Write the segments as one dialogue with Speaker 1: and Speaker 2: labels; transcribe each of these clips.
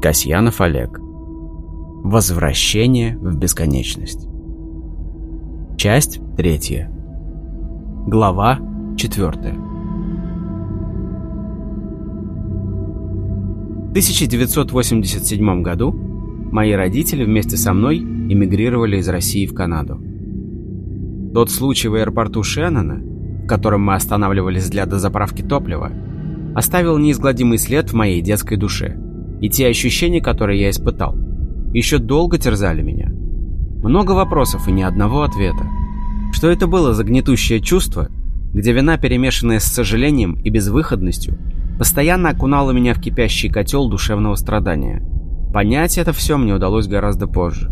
Speaker 1: Касьянов Олег. Возвращение в бесконечность. Часть третья. Глава четвертая. В 1987 году мои родители вместе со мной эмигрировали из России в Канаду. Тот случай в аэропорту Шеннона, в котором мы останавливались для дозаправки топлива, оставил неизгладимый след в моей детской душе – и те ощущения, которые я испытал, еще долго терзали меня. Много вопросов и ни одного ответа. Что это было за гнетущее чувство, где вина, перемешанная с сожалением и безвыходностью, постоянно окунала меня в кипящий котел душевного страдания. Понять это все мне удалось гораздо позже.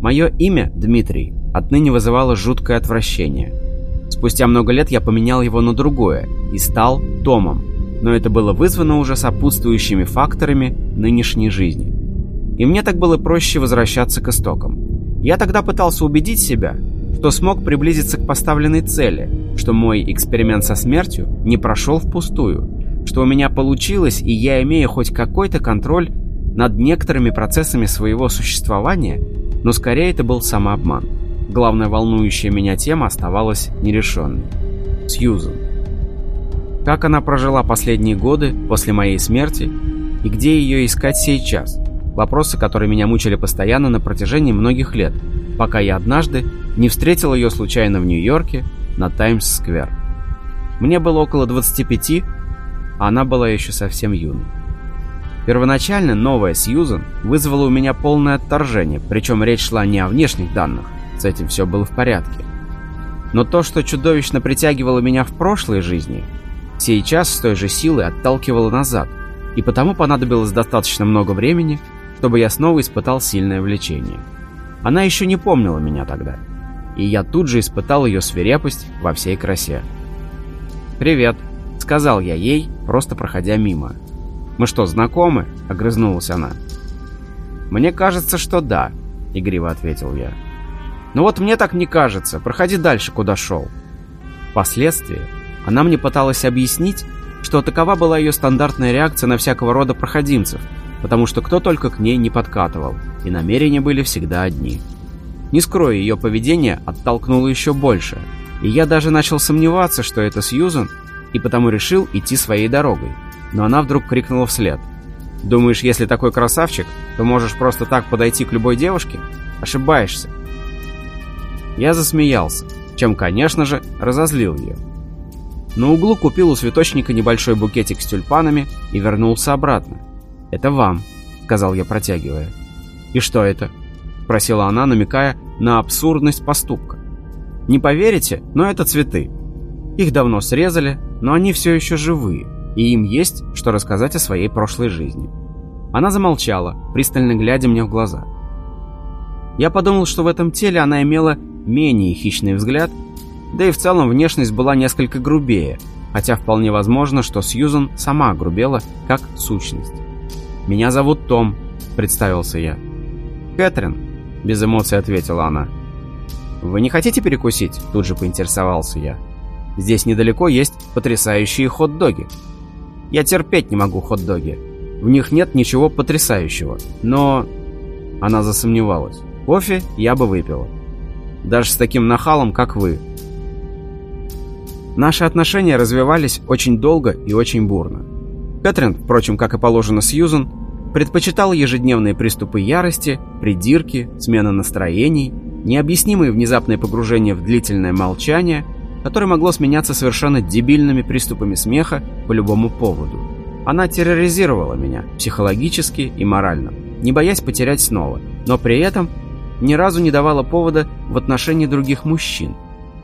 Speaker 1: Мое имя, Дмитрий, отныне вызывало жуткое отвращение. Спустя много лет я поменял его на другое и стал Томом, но это было вызвано уже сопутствующими факторами нынешней жизни. И мне так было проще возвращаться к истокам. Я тогда пытался убедить себя, что смог приблизиться к поставленной цели, что мой эксперимент со смертью не прошел впустую, что у меня получилось и я имею хоть какой-то контроль над некоторыми процессами своего существования, но скорее это был самообман. Главная волнующая меня тема оставалась нерешенной. Сьюзен. Как она прожила последние годы после моей смерти и где ее искать сейчас? Вопросы, которые меня мучили постоянно на протяжении многих лет, пока я однажды не встретил ее случайно в Нью-Йорке на Таймс-сквер. Мне было около 25, а она была еще совсем юной. Первоначально новая Сьюзан вызвала у меня полное отторжение, причем речь шла не о внешних данных, с этим все было в порядке. Но то, что чудовищно притягивало меня в прошлой жизни, сейчас с той же силой отталкивало назад, и потому понадобилось достаточно много времени, чтобы я снова испытал сильное влечение. Она еще не помнила меня тогда, и я тут же испытал ее свирепость во всей красе. «Привет», — сказал я ей, просто проходя мимо. «Мы что, знакомы?» — огрызнулась она. «Мне кажется, что да», — игриво ответил я. «Ну вот мне так не кажется. Проходи дальше, куда шел». Впоследствии она мне пыталась объяснить, что такова была ее стандартная реакция на всякого рода проходимцев, потому что кто только к ней не подкатывал, и намерения были всегда одни. Не скрою, ее поведение оттолкнуло еще больше, и я даже начал сомневаться, что это Сьюзан, и потому решил идти своей дорогой. Но она вдруг крикнула вслед. «Думаешь, если такой красавчик, то можешь просто так подойти к любой девушке? Ошибаешься». Я засмеялся, чем, конечно же, разозлил ее. На углу купил у цветочника небольшой букетик с тюльпанами и вернулся обратно. «Это вам», — сказал я, протягивая. «И что это?» — спросила она, намекая на абсурдность поступка. «Не поверите, но это цветы. Их давно срезали, но они все еще живые, и им есть, что рассказать о своей прошлой жизни». Она замолчала, пристально глядя мне в глаза. Я подумал, что в этом теле она имела менее хищный взгляд да и в целом внешность была несколько грубее, хотя вполне возможно, что Сьюзан сама грубела, как сущность. «Меня зовут Том», — представился я. «Кэтрин», — без эмоций ответила она. «Вы не хотите перекусить?» — тут же поинтересовался я. «Здесь недалеко есть потрясающие хот-доги». «Я терпеть не могу хот-доги. В них нет ничего потрясающего. Но...» Она засомневалась. «Кофе я бы выпила. Даже с таким нахалом, как вы. Наши отношения развивались очень долго и очень бурно. Кэтрин, впрочем, как и положено Сьюзан, предпочитала ежедневные приступы ярости, придирки, смена настроений, необъяснимые внезапные погружения в длительное молчание, которое могло сменяться совершенно дебильными приступами смеха по любому поводу. Она терроризировала меня психологически и морально, не боясь потерять снова, но при этом ни разу не давала повода в отношении других мужчин,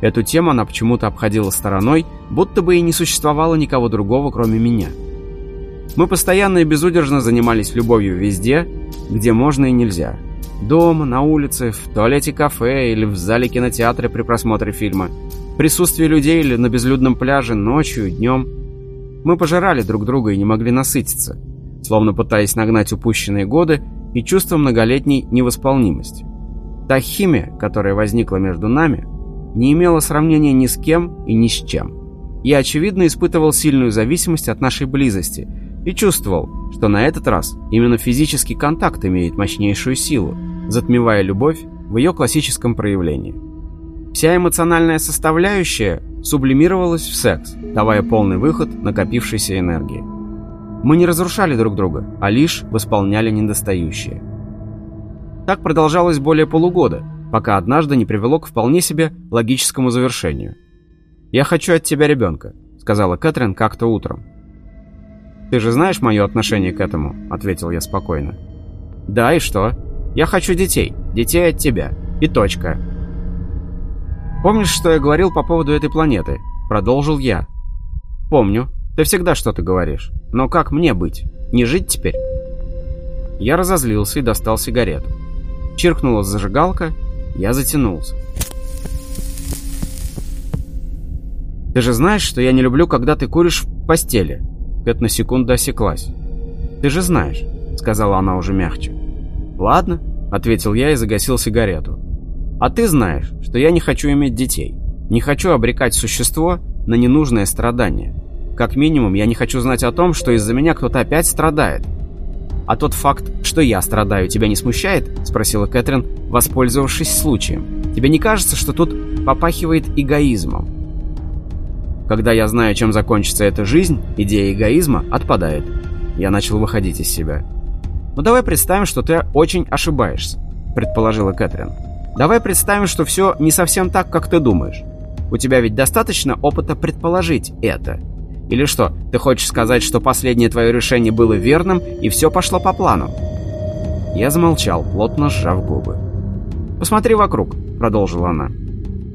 Speaker 1: Эту тему она почему-то обходила стороной, будто бы и не существовало никого другого, кроме меня. Мы постоянно и безудержно занимались любовью везде, где можно и нельзя. Дома, на улице, в туалете кафе или в зале кинотеатра при просмотре фильма. В присутствии людей или на безлюдном пляже ночью, днем. Мы пожирали друг друга и не могли насытиться, словно пытаясь нагнать упущенные годы и чувство многолетней невосполнимости. Та химия, которая возникла между нами – не имела сравнения ни с кем и ни с чем. Я, очевидно, испытывал сильную зависимость от нашей близости и чувствовал, что на этот раз именно физический контакт имеет мощнейшую силу, затмевая любовь в ее классическом проявлении. Вся эмоциональная составляющая сублимировалась в секс, давая полный выход накопившейся энергии. Мы не разрушали друг друга, а лишь восполняли недостающие. Так продолжалось более полугода, пока однажды не привело к вполне себе логическому завершению. «Я хочу от тебя ребенка», — сказала Кэтрин как-то утром. «Ты же знаешь мое отношение к этому?» — ответил я спокойно. «Да, и что? Я хочу детей. Детей от тебя. И точка». «Помнишь, что я говорил по поводу этой планеты?» — продолжил я. «Помню. Ты всегда что-то говоришь. Но как мне быть? Не жить теперь?» Я разозлился и достал сигарету. Чиркнула зажигалка, я затянулся. «Ты же знаешь, что я не люблю, когда ты куришь в постели?» Кэт на секунду осеклась. «Ты же знаешь», — сказала она уже мягче. «Ладно», — ответил я и загасил сигарету. «А ты знаешь, что я не хочу иметь детей. Не хочу обрекать существо на ненужное страдание. Как минимум, я не хочу знать о том, что из-за меня кто-то опять страдает. «А тот факт, что я страдаю, тебя не смущает?» — спросила Кэтрин, воспользовавшись случаем. «Тебе не кажется, что тут попахивает эгоизмом?» Когда я знаю, чем закончится эта жизнь, идея эгоизма отпадает. Я начал выходить из себя. «Ну давай представим, что ты очень ошибаешься», — предположила Кэтрин. «Давай представим, что все не совсем так, как ты думаешь. У тебя ведь достаточно опыта предположить это. Или что, ты хочешь сказать, что последнее твое решение было верным, и все пошло по плану?» Я замолчал, плотно сжав губы. «Посмотри вокруг», — продолжила она.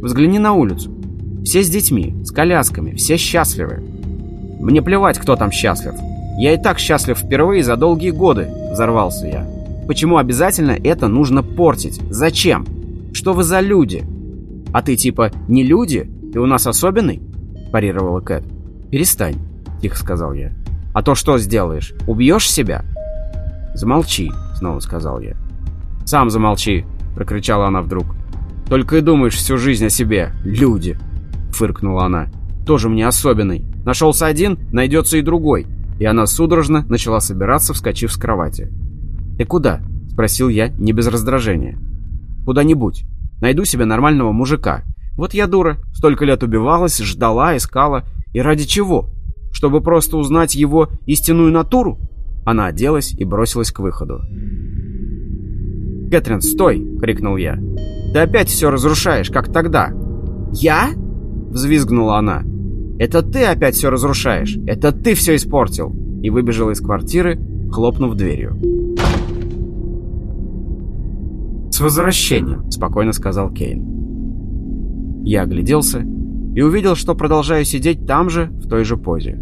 Speaker 1: «Взгляни на улицу. Все с детьми, с колясками, все счастливы. Мне плевать, кто там счастлив. Я и так счастлив впервые за долгие годы», — взорвался я. «Почему обязательно это нужно портить? Зачем? Что вы за люди?» «А ты типа не люди? Ты у нас особенный?» — парировала Кэт. «Перестань», — тихо сказал я. «А то что сделаешь? Убьешь себя?» «Замолчи», — снова сказал я. «Сам замолчи», — прокричала она вдруг. «Только и думаешь всю жизнь о себе. Люди!» — фыркнула она. «Тоже мне особенный. Нашелся один, найдется и другой». И она судорожно начала собираться, вскочив с кровати. «Ты куда?» — спросил я, не без раздражения. «Куда-нибудь. Найду себе нормального мужика. Вот я дура, столько лет убивалась, ждала, искала. И ради чего? Чтобы просто узнать его истинную натуру? Она оделась и бросилась к выходу. «Кэтрин, стой!» — крикнул я. «Ты опять все разрушаешь, как тогда!» «Я?» — взвизгнула она. «Это ты опять все разрушаешь! Это ты все испортил!» И выбежала из квартиры, хлопнув дверью. «С возвращением!» — спокойно сказал Кейн. Я огляделся и увидел, что продолжаю сидеть там же, в той же позе.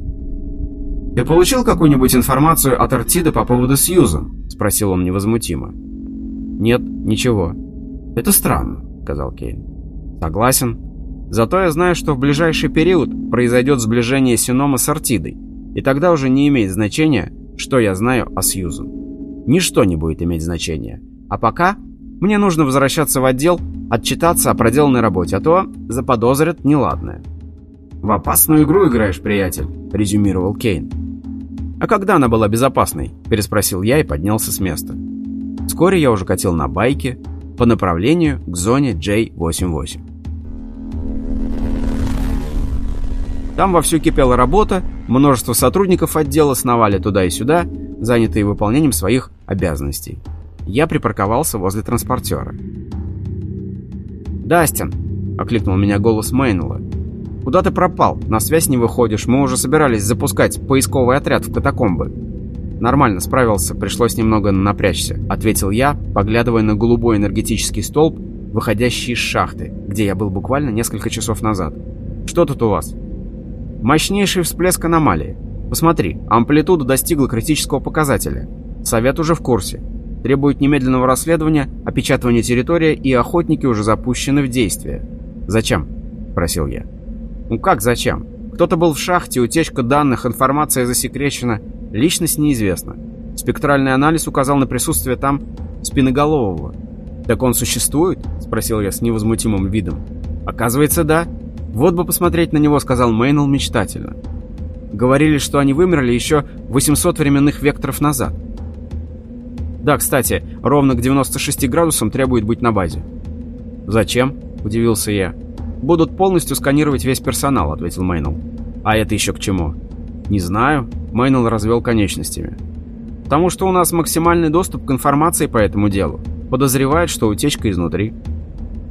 Speaker 1: «Ты получил какую-нибудь информацию от Артида по поводу Сьюзан?» — спросил он невозмутимо. «Нет, ничего». «Это странно», — сказал Кейн. «Согласен. Зато я знаю, что в ближайший период произойдет сближение Синома с Артидой, и тогда уже не имеет значения, что я знаю о Сьюзан. Ничто не будет иметь значения. А пока мне нужно возвращаться в отдел, отчитаться о проделанной работе, а то заподозрят неладное. «В опасную игру играешь, приятель», — резюмировал Кейн. «А когда она была безопасной?» — переспросил я и поднялся с места. Вскоре я уже катил на байке по направлению к зоне J88. Там вовсю кипела работа, множество сотрудников отдела сновали туда и сюда, занятые выполнением своих обязанностей. Я припарковался возле транспортера. «Дастин!» — окликнул меня голос Мейнелла. «Куда ты пропал? На связь не выходишь. Мы уже собирались запускать поисковый отряд в катакомбы». «Нормально, справился. Пришлось немного напрячься», — ответил я, поглядывая на голубой энергетический столб, выходящий из шахты, где я был буквально несколько часов назад. «Что тут у вас?» «Мощнейший всплеск аномалии. Посмотри, амплитуда достигла критического показателя. Совет уже в курсе. Требует немедленного расследования, опечатывания территории, и охотники уже запущены в действие. «Зачем?» – спросил я. «Ну как зачем? Кто-то был в шахте, утечка данных, информация засекречена, личность неизвестна. Спектральный анализ указал на присутствие там спиноголового. «Так он существует?» – спросил я с невозмутимым видом. «Оказывается, да. Вот бы посмотреть на него», – сказал Мейнел мечтательно. Говорили, что они вымерли еще 800 временных векторов назад. Да, кстати, ровно к 96 градусам требует быть на базе. «Зачем?» – удивился я. «Будут полностью сканировать весь персонал», – ответил Мейнл. «А это еще к чему?» «Не знаю», – Мейнл развел конечностями. «Потому что у нас максимальный доступ к информации по этому делу. Подозревают, что утечка изнутри».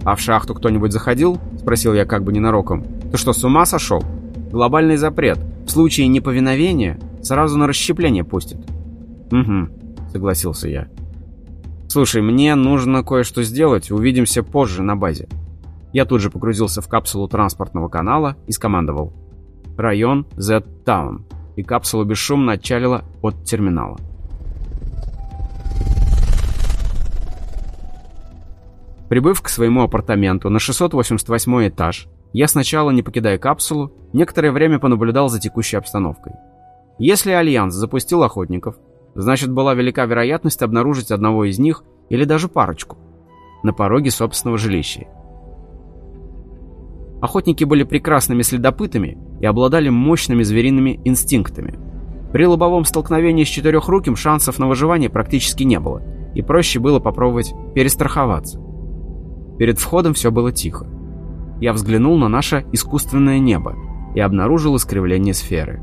Speaker 1: «А в шахту кто-нибудь заходил?» – спросил я как бы ненароком. «Ты что, с ума сошел? Глобальный запрет. В случае неповиновения сразу на расщепление пустят». «Угу», — согласился я. «Слушай, мне нужно кое-что сделать. Увидимся позже на базе». Я тут же погрузился в капсулу транспортного канала и скомандовал. «Район Z-Town». И капсула бесшумно отчалила от терминала. Прибыв к своему апартаменту на 688 этаж, я сначала, не покидая капсулу, некоторое время понаблюдал за текущей обстановкой. Если Альянс запустил охотников, значит была велика вероятность обнаружить одного из них или даже парочку на пороге собственного жилища. Охотники были прекрасными следопытами и обладали мощными звериными инстинктами. При лобовом столкновении с четырехруким шансов на выживание практически не было, и проще было попробовать перестраховаться. Перед входом все было тихо. Я взглянул на наше искусственное небо и обнаружил искривление сферы.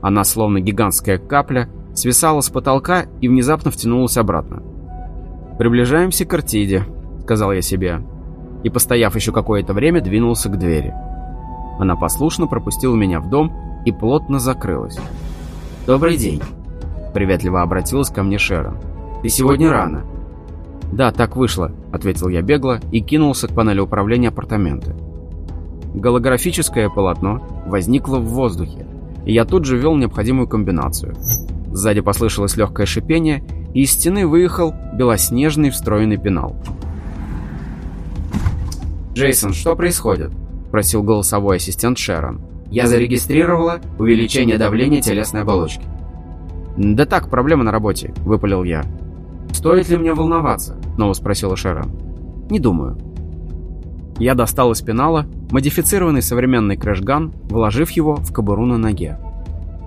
Speaker 1: Она, словно гигантская капля, свисала с потолка и внезапно втянулась обратно. «Приближаемся к Артиде», — сказал я себе, и, постояв еще какое-то время, двинулся к двери. Она послушно пропустила меня в дом и плотно закрылась. «Добрый день», — приветливо обратилась ко мне Шерон. «Ты сегодня рано». «Да, так вышло», — ответил я бегло и кинулся к панели управления апартамента. Голографическое полотно возникло в воздухе, и я тут же ввел необходимую комбинацию. Сзади послышалось легкое шипение, и из стены выехал белоснежный встроенный пенал. «Джейсон, что происходит?» – просил голосовой ассистент Шерон. «Я зарегистрировала увеличение давления телесной оболочки». «Да так, проблема на работе», – выпалил я. «Стоит ли мне волноваться?» – снова спросила Шерон. «Не думаю». Я достал из пенала модифицированный современный крэшган, вложив его в кобуру на ноге.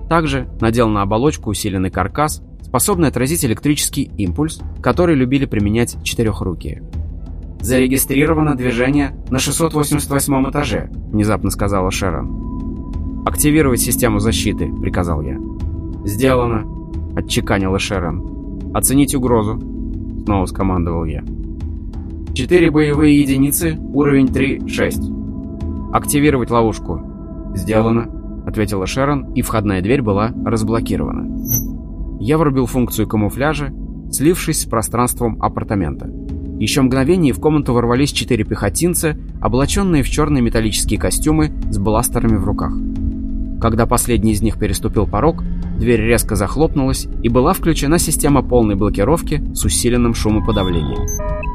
Speaker 1: Также надел на оболочку усиленный каркас, способный отразить электрический импульс, который любили применять четырехрукие. «Зарегистрировано движение на 688 этаже», — внезапно сказала Шерон. «Активировать систему защиты», — приказал я. «Сделано», — отчеканила Шерон. «Оценить угрозу», — снова скомандовал я. «Четыре боевые единицы, уровень 3-6. Активировать ловушку». «Сделано», — ответила Шерон, и входная дверь была разблокирована. Я врубил функцию камуфляжа, слившись с пространством апартамента. Еще мгновение в комнату ворвались четыре пехотинца, облаченные в черные металлические костюмы с бластерами в руках. Когда последний из них переступил порог, дверь резко захлопнулась и была включена система полной блокировки с усиленным шумоподавлением.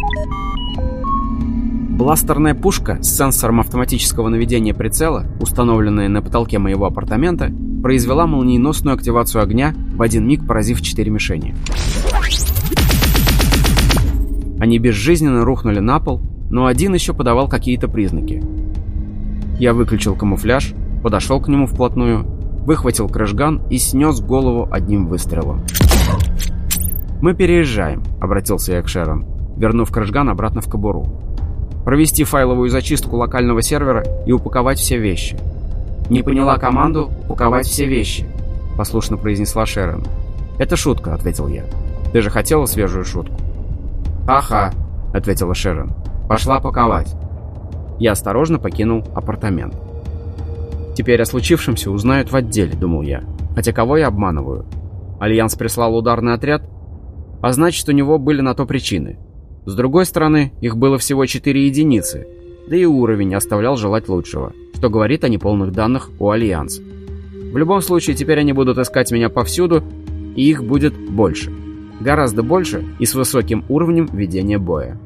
Speaker 1: Бластерная пушка с сенсором автоматического наведения прицела, установленная на потолке моего апартамента, произвела молниеносную активацию огня, в один миг поразив четыре мишени. Они безжизненно рухнули на пол, но один еще подавал какие-то признаки. Я выключил камуфляж, подошел к нему вплотную, выхватил крышган и снес голову одним выстрелом. «Мы переезжаем», — обратился я к Шерон, вернув крышган обратно в кобуру провести файловую зачистку локального сервера и упаковать все вещи. «Не поняла команду «упаковать все вещи», — послушно произнесла Шерон. «Это шутка», — ответил я. «Ты же хотела свежую шутку?» «Ага», — ответила Шерон. «Пошла паковать». Я осторожно покинул апартамент. «Теперь о случившемся узнают в отделе», — думал я. «Хотя кого я обманываю? Альянс прислал ударный отряд? А значит, у него были на то причины. С другой стороны, их было всего 4 единицы, да и уровень оставлял желать лучшего, что говорит о неполных данных у Альянса. В любом случае, теперь они будут искать меня повсюду, и их будет больше. Гораздо больше и с высоким уровнем ведения боя.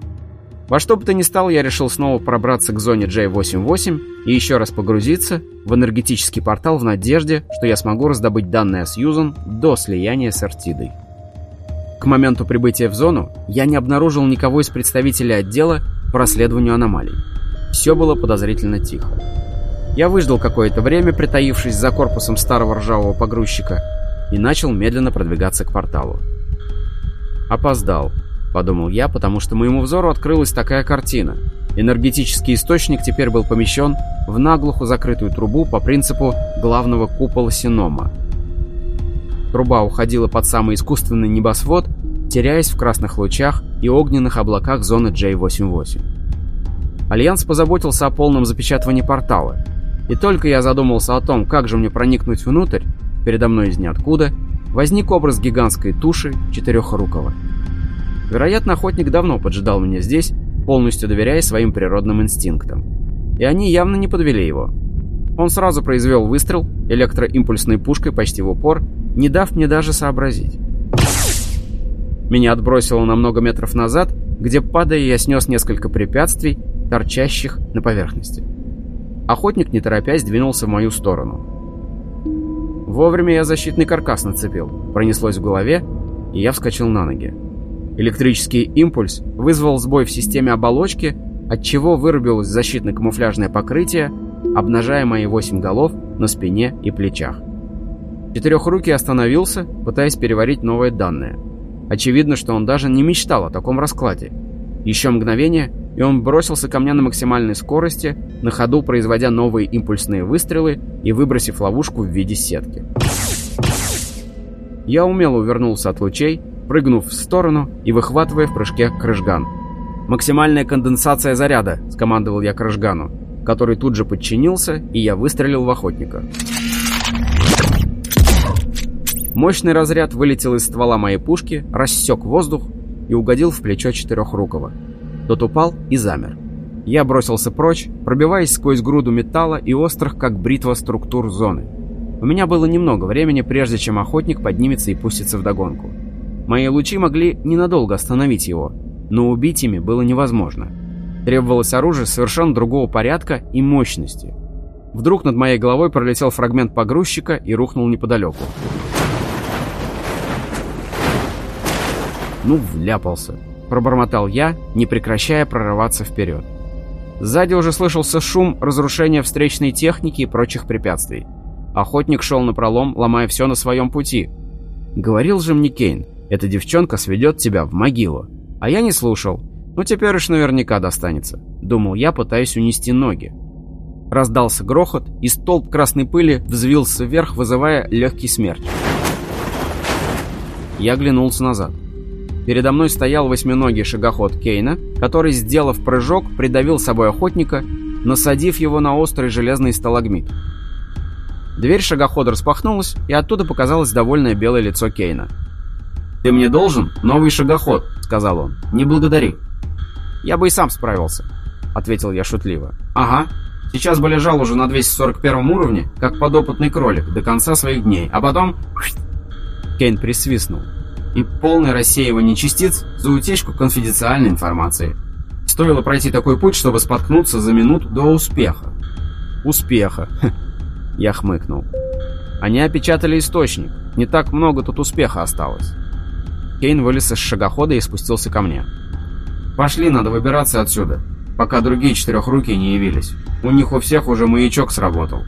Speaker 1: Во что бы то ни стало, я решил снова пробраться к зоне J88 и еще раз погрузиться в энергетический портал в надежде, что я смогу раздобыть данные о Сьюзан до слияния с Артидой. К моменту прибытия в зону я не обнаружил никого из представителей отдела по расследованию аномалий. Все было подозрительно тихо. Я выждал какое-то время, притаившись за корпусом старого ржавого погрузчика, и начал медленно продвигаться к порталу. «Опоздал», — подумал я, потому что моему взору открылась такая картина. Энергетический источник теперь был помещен в наглухо закрытую трубу по принципу главного купола Синома. Труба уходила под самый искусственный небосвод, теряясь в красных лучах и огненных облаках зоны J88. Альянс позаботился о полном запечатывании портала, и только я задумался о том, как же мне проникнуть внутрь, передо мной из ниоткуда возник образ гигантской туши четырехрукого. Вероятно, охотник давно поджидал меня здесь, полностью доверяя своим природным инстинктам. И они явно не подвели его. Он сразу произвел выстрел электроимпульсной пушкой почти в упор, не дав мне даже сообразить. Меня отбросило на много метров назад, где, падая, я снес несколько препятствий, торчащих на поверхности. Охотник, не торопясь, двинулся в мою сторону. Вовремя я защитный каркас нацепил, пронеслось в голове, и я вскочил на ноги. Электрический импульс вызвал сбой в системе оболочки, отчего вырубилось защитно-камуфляжное покрытие, обнажая мои восемь голов на спине и плечах. Четырехрукий остановился, пытаясь переварить новые данные. Очевидно, что он даже не мечтал о таком раскладе. Еще мгновение, и он бросился ко мне на максимальной скорости, на ходу производя новые импульсные выстрелы и выбросив ловушку в виде сетки. Я умело увернулся от лучей, прыгнув в сторону и выхватывая в прыжке крыжган. «Максимальная конденсация заряда», — скомандовал я крыжгану, который тут же подчинился, и я выстрелил в охотника. Мощный разряд вылетел из ствола моей пушки, рассек воздух и угодил в плечо четырехрукого. Тот упал и замер. Я бросился прочь, пробиваясь сквозь груду металла и острых, как бритва структур зоны. У меня было немного времени, прежде чем охотник поднимется и пустится в догонку. Мои лучи могли ненадолго остановить его, но убить ими было невозможно. Требовалось оружие совершенно другого порядка и мощности. Вдруг над моей головой пролетел фрагмент погрузчика и рухнул неподалеку. Ну, вляпался. Пробормотал я, не прекращая прорываться вперед. Сзади уже слышался шум разрушения встречной техники и прочих препятствий. Охотник шел на пролом, ломая все на своем пути. Говорил же мне Кейн, эта девчонка сведет тебя в могилу. А я не слушал. Ну теперь уж наверняка достанется. Думал я, пытаясь унести ноги. Раздался грохот, и столб красной пыли взвился вверх, вызывая легкий смерч. Я оглянулся назад. Передо мной стоял восьминогий шагоход Кейна, который, сделав прыжок, придавил собой охотника, насадив его на острый железный сталагмит. Дверь шагохода распахнулась, и оттуда показалось довольное белое лицо Кейна. «Ты мне должен новый шагоход», — сказал он. «Не благодари». «Я бы и сам справился», — ответил я шутливо. «Ага. Сейчас бы лежал уже на 241 уровне, как подопытный кролик, до конца своих дней, а потом...» Кейн присвистнул и полное рассеивание частиц за утечку конфиденциальной информации. Стоило пройти такой путь, чтобы споткнуться за минуту до успеха. Успеха. Я хмыкнул. Они опечатали источник. Не так много тут успеха осталось. Кейн вылез из шагохода и спустился ко мне. «Пошли, надо выбираться отсюда, пока другие четырехрукие не явились. У них у всех уже маячок сработал».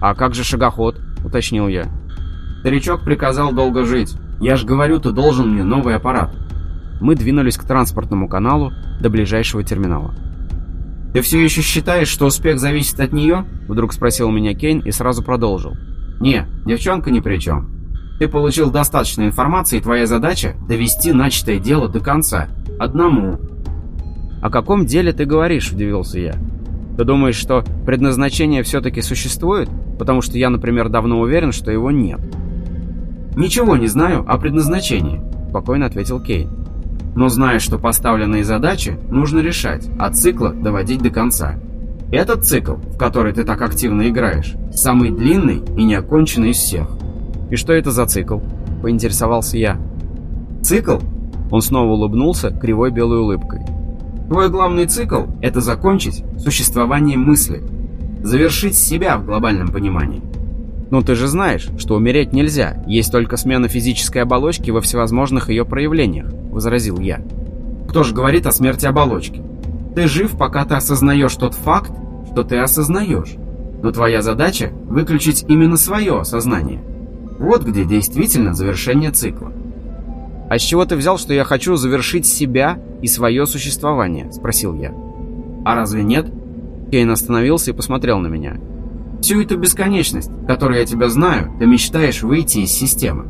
Speaker 1: «А как же шагоход?» — уточнил я. Старичок приказал долго жить. Я ж говорю, ты должен мне новый аппарат. Мы двинулись к транспортному каналу до ближайшего терминала. «Ты все еще считаешь, что успех зависит от нее?» Вдруг спросил меня Кейн и сразу продолжил. «Не, девчонка ни при чем. Ты получил достаточно информации, и твоя задача — довести начатое дело до конца. Одному». «О каком деле ты говоришь?» — удивился я. «Ты думаешь, что предназначение все-таки существует? Потому что я, например, давно уверен, что его нет». «Ничего не знаю о предназначении», — спокойно ответил Кейн. «Но знаю, что поставленные задачи нужно решать, а цикла доводить до конца. Этот цикл, в который ты так активно играешь, самый длинный и неоконченный из всех». «И что это за цикл?» — поинтересовался я. «Цикл?» Он снова улыбнулся кривой белой улыбкой. «Твой главный цикл — это закончить существование мысли, завершить себя в глобальном понимании». «Ну ты же знаешь, что умереть нельзя, есть только смена физической оболочки во всевозможных ее проявлениях», — возразил я. «Кто же говорит о смерти оболочки? Ты жив, пока ты осознаешь тот факт, что ты осознаешь. но твоя задача – выключить именно свое сознание. Вот где действительно завершение цикла. «А с чего ты взял, что я хочу завершить себя и свое существование?» – спросил я. «А разве нет?» Кейн остановился и посмотрел на меня. «Всю эту бесконечность, которую я тебя знаю, ты мечтаешь выйти из системы.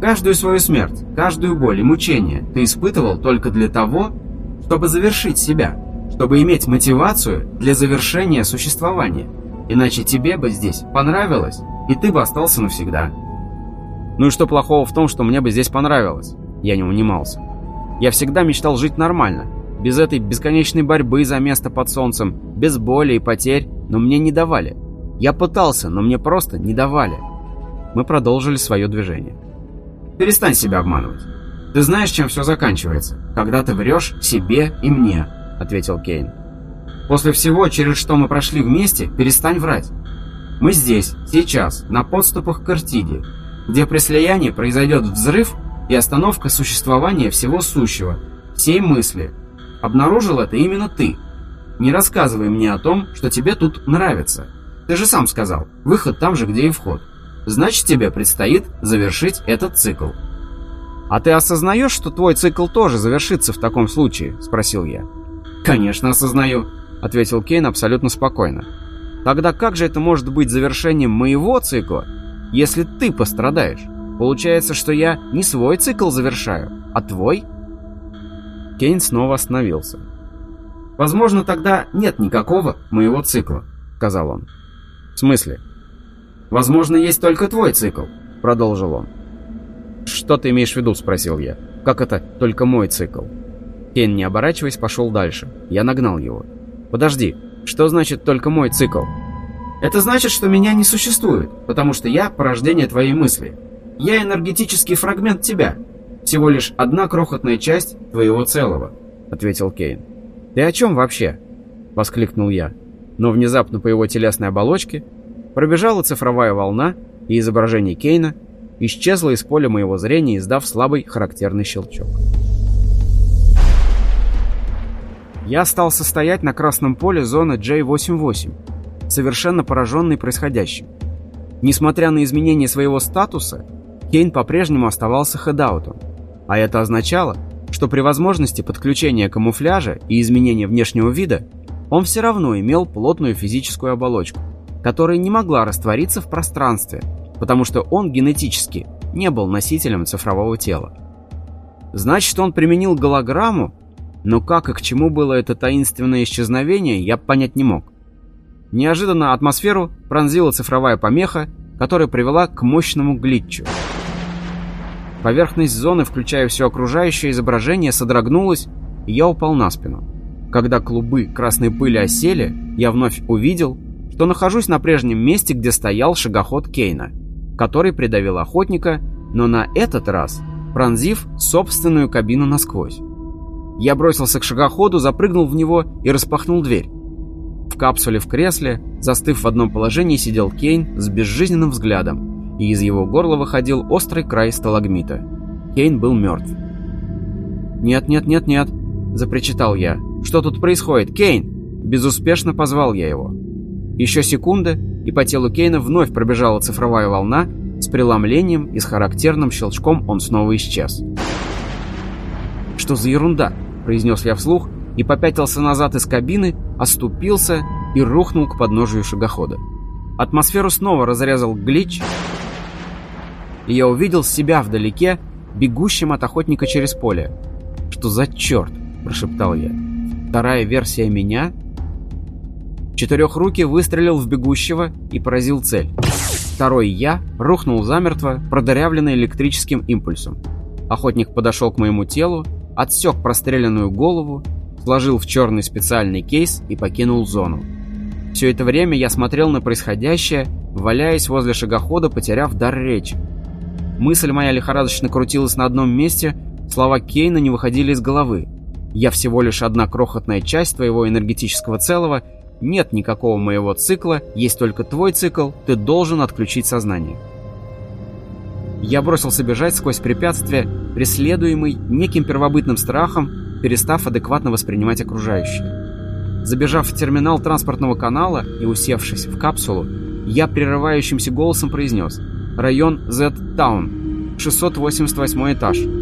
Speaker 1: Каждую свою смерть, каждую боль и мучение ты испытывал только для того, чтобы завершить себя, чтобы иметь мотивацию для завершения существования. Иначе тебе бы здесь понравилось, и ты бы остался навсегда». «Ну и что плохого в том, что мне бы здесь понравилось?» Я не унимался. «Я всегда мечтал жить нормально, без этой бесконечной борьбы за место под солнцем, без боли и потерь, но мне не давали. Я пытался, но мне просто не давали. Мы продолжили свое движение. «Перестань себя обманывать. Ты знаешь, чем все заканчивается, когда ты врешь себе и мне», — ответил Кейн. «После всего, через что мы прошли вместе, перестань врать. Мы здесь, сейчас, на подступах к Артиде, где при слиянии произойдет взрыв и остановка существования всего сущего, всей мысли, Обнаружил это именно ты. Не рассказывай мне о том, что тебе тут нравится. Ты же сам сказал, выход там же, где и вход. Значит, тебе предстоит завершить этот цикл. «А ты осознаешь, что твой цикл тоже завершится в таком случае?» – спросил я. «Конечно осознаю», – ответил Кейн абсолютно спокойно. «Тогда как же это может быть завершением моего цикла, если ты пострадаешь? Получается, что я не свой цикл завершаю, а твой?» Кейн снова остановился. «Возможно, тогда нет никакого моего цикла», — сказал он. «В смысле?» «Возможно, есть только твой цикл», — продолжил он. «Что ты имеешь в виду?» — спросил я. «Как это только мой цикл?» Кейн, не оборачиваясь, пошел дальше. Я нагнал его. «Подожди, что значит только мой цикл?» «Это значит, что меня не существует, потому что я порождение твоей мысли. Я энергетический фрагмент тебя, всего лишь одна крохотная часть твоего целого», — ответил Кейн. «Ты о чем вообще?» — воскликнул я. Но внезапно по его телесной оболочке пробежала цифровая волна, и изображение Кейна исчезло из поля моего зрения, издав слабый характерный щелчок. Я стал состоять на красном поле зоны J88, совершенно пораженный происходящим. Несмотря на изменение своего статуса, Кейн по-прежнему оставался хедаутом. А это означало, что при возможности подключения камуфляжа и изменения внешнего вида он все равно имел плотную физическую оболочку, которая не могла раствориться в пространстве, потому что он генетически не был носителем цифрового тела. Значит, он применил голограмму, но как и к чему было это таинственное исчезновение, я понять не мог. Неожиданно атмосферу пронзила цифровая помеха, которая привела к мощному глитчу – Поверхность зоны, включая все окружающее изображение, содрогнулась, и я упал на спину. Когда клубы красной пыли осели, я вновь увидел, что нахожусь на прежнем месте, где стоял шагоход Кейна, который придавил охотника, но на этот раз пронзив собственную кабину насквозь. Я бросился к шагоходу, запрыгнул в него и распахнул дверь. В капсуле в кресле, застыв в одном положении, сидел Кейн с безжизненным взглядом, и из его горла выходил острый край сталагмита. Кейн был мертв. «Нет, нет, нет, нет!» – запричитал я. «Что тут происходит? Кейн!» Безуспешно позвал я его. Еще секунда, и по телу Кейна вновь пробежала цифровая волна, с преломлением и с характерным щелчком он снова исчез. «Что за ерунда?» – произнес я вслух и попятился назад из кабины, оступился и рухнул к подножию шагохода. Атмосферу снова разрезал глич, и я увидел себя вдалеке, бегущим от охотника через поле. «Что за черт?» – прошептал я. «Вторая версия меня?» Четырехрукий выстрелил в бегущего и поразил цель. Второй я рухнул замертво, продырявленный электрическим импульсом. Охотник подошел к моему телу, отсек простреленную голову, сложил в черный специальный кейс и покинул зону. Все это время я смотрел на происходящее, валяясь возле шагохода, потеряв дар речи. Мысль моя лихорадочно крутилась на одном месте, слова Кейна не выходили из головы. «Я всего лишь одна крохотная часть твоего энергетического целого, нет никакого моего цикла, есть только твой цикл, ты должен отключить сознание». Я бросился бежать сквозь препятствия, преследуемый неким первобытным страхом, перестав адекватно воспринимать окружающее. Забежав в терминал транспортного канала и усевшись в капсулу, я прерывающимся голосом произнес «Район Z-Таун, 688 этаж».